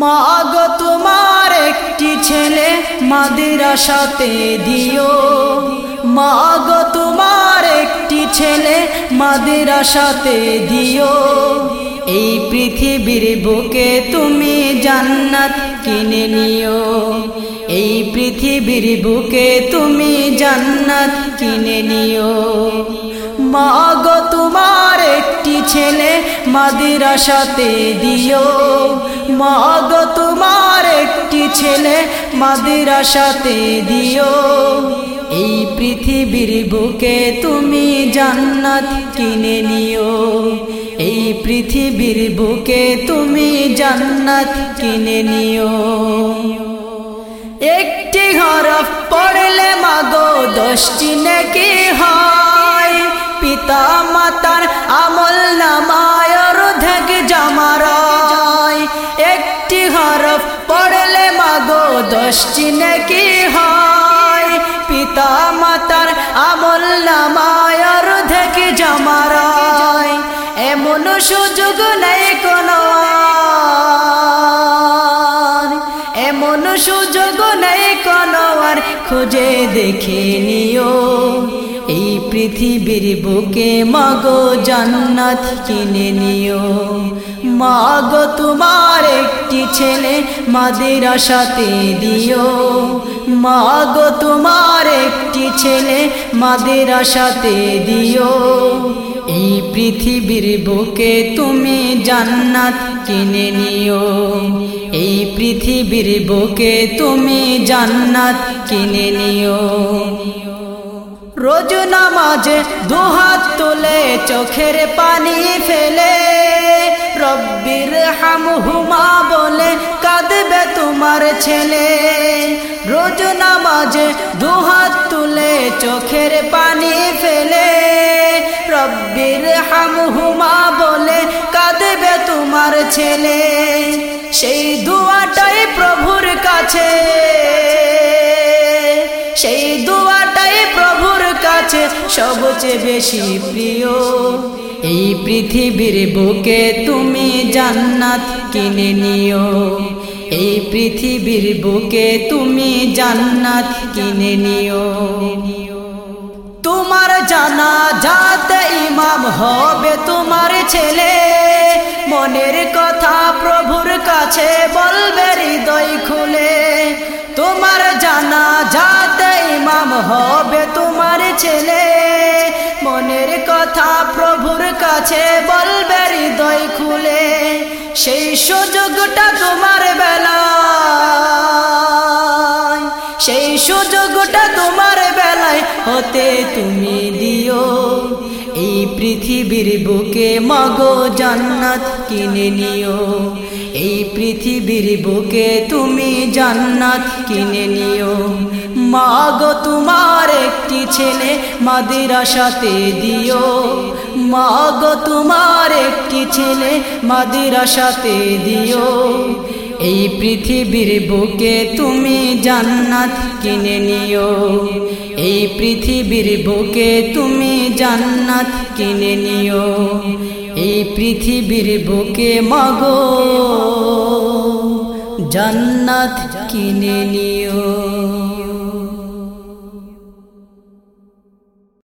মাগ তোমার একটি ছেলে মাদ্রাসাতে দিও। মাগ তোমার একটি ছেলে মাদ্রাসাতে দিও। এই পৃথিবীর বুকে তুমি জান্নাত কিনে নিও। এই পৃথিবীর বুকে তুমি জান্নাত কিনে নিও। মাগ তোমার একটি ছেলে মাদ্রাসাতে দিও। একটি ছেলে মাদ্রাসাতে দিও। এই পৃথিবীর বুকে তুমি জান্নাত কিনে নিও। এই পৃথিবীর বুকে তুমি জান্নাত কিনে নিও। একটি হরফ পড়লে মাগো দশটি নাকি হয়। দশটি নাকি হয়? পিতা মাতার আমল নামায় অর্ধেক জামারায় এমন সুযোগ নেই কোনো। এমন সুযোগ নেই কোনো আর। খুঁজে দেখে নিও। এই পৃথিবীর বুকে মাগো জান্নাত কিনে নিও। মাগো তোমার একটি ছেলে মাদ্রাসাতে দিও। মাগো তোমার একটি ছেলে মাদ্রাসাতে দিও। এই পৃথিবীর বুকে তুমি জান্নাত কিনে নিও। এই পৃথিবীর বুকে তুমি জান্নাত কিনে নিও। রোজ নামাজে দুহাত তুলে চোখের পানি ফেলে হামহুমা বলে কাঁদবে তোমার ছেলে। রোজ নামাজে দুহাত তুলে চোখের পানি ফেলে। রব্বির হামহুমা বলে কাঁদবে তোমার ছেলে। সেই দুয়াটাই প্রভুর কাছে। সেই দুয়াটাই প্রভুর কাছে সবচেয়ে বেশি প্রিয়। এই পৃথিবীর বুকে তুমি জান্নাত কিনে নিও। এই পৃথিবীর বুকে তুমি জান্নাত কিনে নিও। তোমার জানা যাতে ইমাম হবে তোমার ছেলে। মনের কথা প্রভুর কাছে বলবে হৃদয় খুলে। তোমার জানা যাতে ইমাম হবে তোমার ছেলে। সেই সুযোগটা তোমার বেলায়, সেই সুযোগটা তোমার বেলায় হতে তুমি দিও। এই পৃথিবীর বুকে মাগো জান্নাত কিনে নিও। এই পৃথিবীর বুকে তুমি জান্নাত কিনে নিও। মাগো তোমার একটি ছেলে মাদ্রাসাতে দিও। মাগো তোমার একটি ছেলে মাদ্রাসাতে দিও। এই পৃথিবীর বুকে তুমি জান্নাত কিনে নিও। এই পৃথিবীর বুকে তুমি জান্নাত কিনে নিও। এই পৃথিবীর বুকে মাগো জান্নাত কিনে নিও।